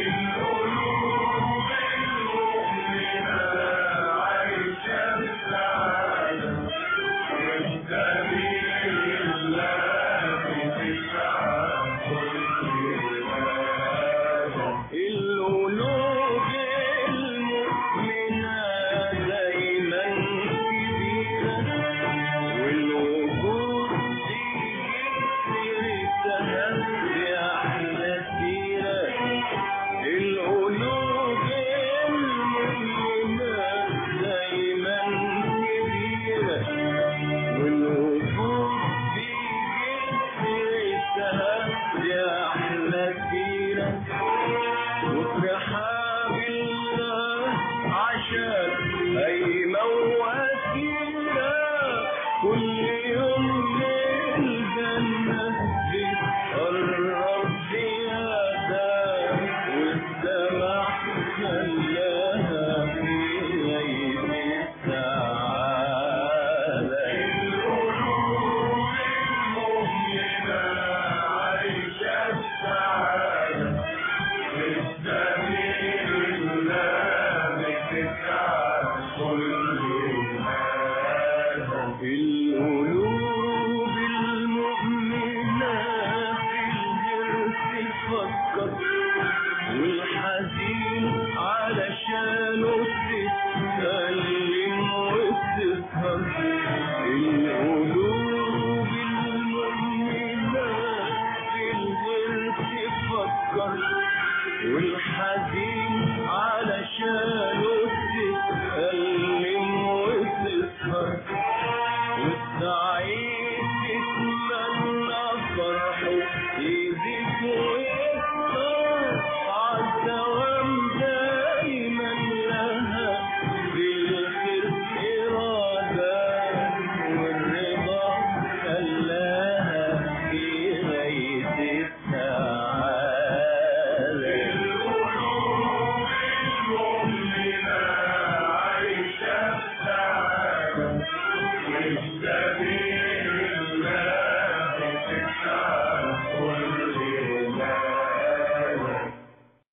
you. Yeah. will Yeah.